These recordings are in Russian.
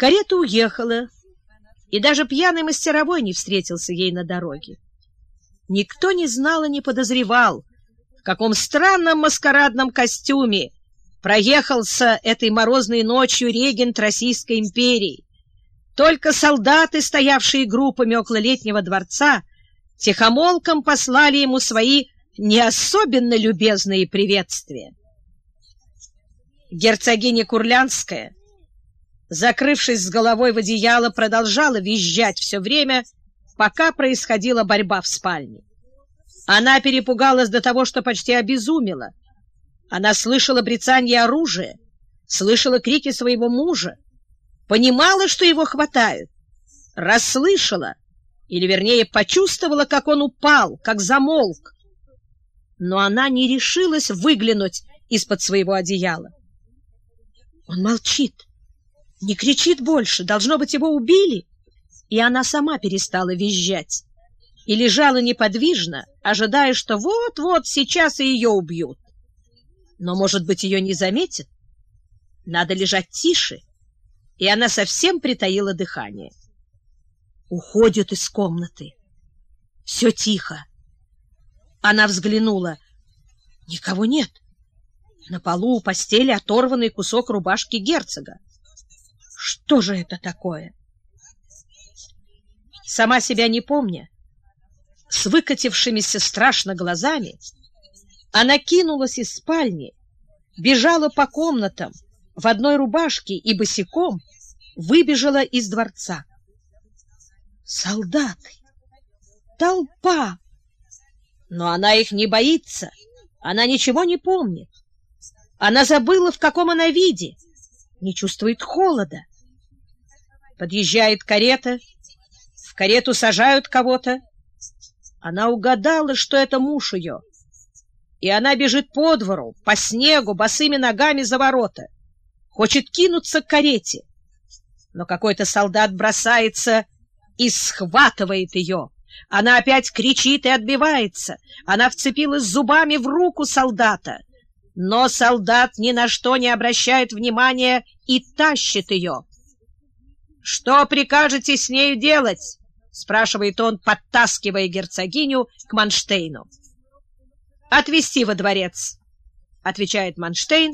Карета уехала, и даже пьяный мастеровой не встретился ей на дороге. Никто не знал и не подозревал, в каком странном маскарадном костюме проехался этой морозной ночью регент Российской империи. Только солдаты, стоявшие группами около летнего дворца, тихомолком послали ему свои не особенно любезные приветствия. Герцогиня Курлянская закрывшись с головой в одеяло, продолжала визжать все время, пока происходила борьба в спальне. Она перепугалась до того, что почти обезумела. Она слышала брецанье оружия, слышала крики своего мужа, понимала, что его хватают, расслышала, или, вернее, почувствовала, как он упал, как замолк. Но она не решилась выглянуть из-под своего одеяла. Он молчит не кричит больше, должно быть, его убили. И она сама перестала визжать и лежала неподвижно, ожидая, что вот-вот сейчас и ее убьют. Но, может быть, ее не заметят? Надо лежать тише, и она совсем притаила дыхание. Уходит из комнаты. Все тихо. Она взглянула. Никого нет. На полу у постели оторванный кусок рубашки герцога. Что же это такое? Сама себя не помня, с выкатившимися страшно глазами, она кинулась из спальни, бежала по комнатам в одной рубашке и босиком выбежала из дворца. Солдаты! Толпа! Но она их не боится, она ничего не помнит. Она забыла, в каком она виде, не чувствует холода. Подъезжает карета, в карету сажают кого-то. Она угадала, что это муж ее. И она бежит по двору, по снегу, босыми ногами за ворота. Хочет кинуться к карете. Но какой-то солдат бросается и схватывает ее. Она опять кричит и отбивается. Она вцепилась зубами в руку солдата. Но солдат ни на что не обращает внимания и тащит ее. «Что прикажете с нею делать?» — спрашивает он, подтаскивая герцогиню к Манштейну. «Отвезти во дворец», — отвечает Манштейн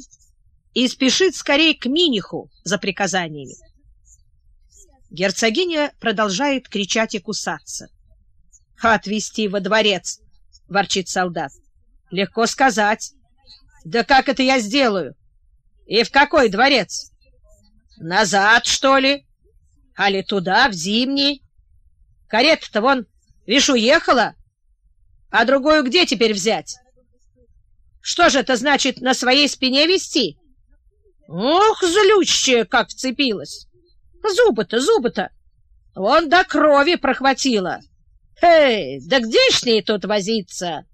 и спешит скорее к Миниху за приказаниями. Герцогиня продолжает кричать и кусаться. «Отвезти во дворец!» — ворчит солдат. «Легко сказать. Да как это я сделаю? И в какой дворец? Назад, что ли?» Али туда, в зимний? Карета-то вон, видишь, уехала. А другую где теперь взять? Что же это значит на своей спине вести? Ох, злющая, как вцепилась! Зубы-то, зубы-то! Вон до крови прохватила. Эй, да где ж ней тут возиться?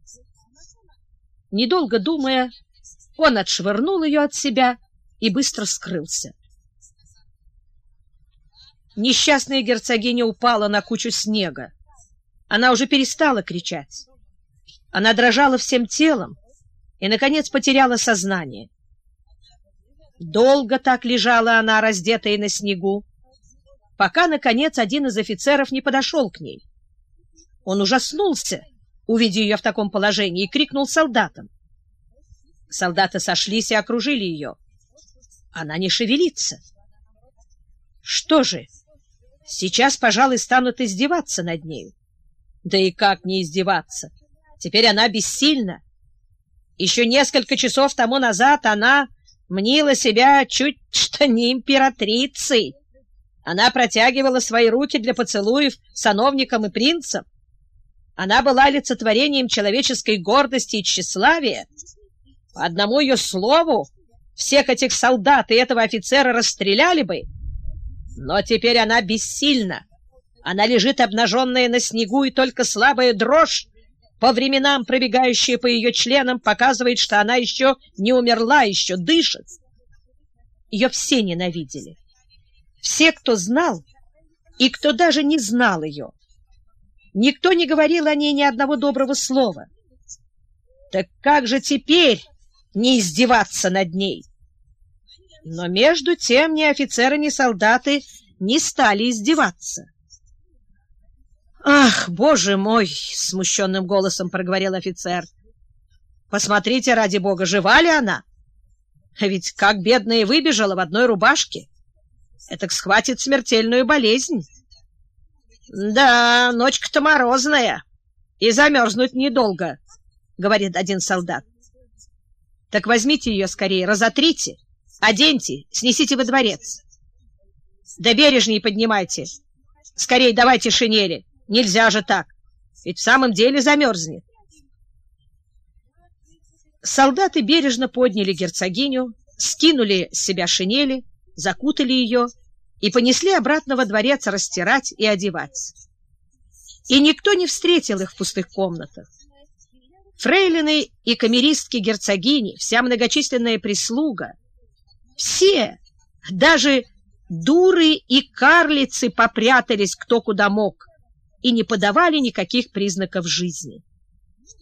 Недолго думая, он отшвырнул ее от себя и быстро скрылся. Несчастная герцогиня упала на кучу снега. Она уже перестала кричать. Она дрожала всем телом и, наконец, потеряла сознание. Долго так лежала она, раздетая на снегу, пока, наконец, один из офицеров не подошел к ней. Он ужаснулся, увидя ее в таком положении, и крикнул солдатам. Солдаты сошлись и окружили ее. Она не шевелится. Что же, Сейчас, пожалуй, станут издеваться над нею. Да и как не издеваться? Теперь она бессильна. Еще несколько часов тому назад она мнила себя чуть что не императрицей. Она протягивала свои руки для поцелуев сановникам и принцам. Она была олицетворением человеческой гордости и тщеславия. По одному ее слову всех этих солдат и этого офицера расстреляли бы, но теперь она бессильна. Она лежит обнаженная на снегу, и только слабая дрожь, по временам пробегающая по ее членам, показывает, что она еще не умерла, еще дышит. Ее все ненавидели. Все, кто знал, и кто даже не знал ее. Никто не говорил о ней ни одного доброго слова. Так как же теперь не издеваться над ней? Но между тем ни офицеры, ни солдаты не стали издеваться. «Ах, боже мой!» — смущенным голосом проговорил офицер. «Посмотрите, ради бога, жива ли она? Ведь как бедная выбежала в одной рубашке! Это схватит смертельную болезнь!» «Да, ночка-то морозная, и замерзнуть недолго», — говорит один солдат. «Так возьмите ее скорее, разотрите, оденьте, снесите во дворец. Да бережней поднимайте, скорее давайте шинели». Нельзя же так, ведь в самом деле замерзнет. Солдаты бережно подняли герцогиню, скинули с себя шинели, закутали ее и понесли обратно во дворец растирать и одевать. И никто не встретил их в пустых комнатах. Фрейлины и камеристки герцогини, вся многочисленная прислуга, все, даже дуры и карлицы попрятались кто куда мог, и не подавали никаких признаков жизни.